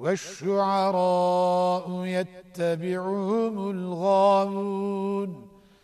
والشعراء يتبعهم الغ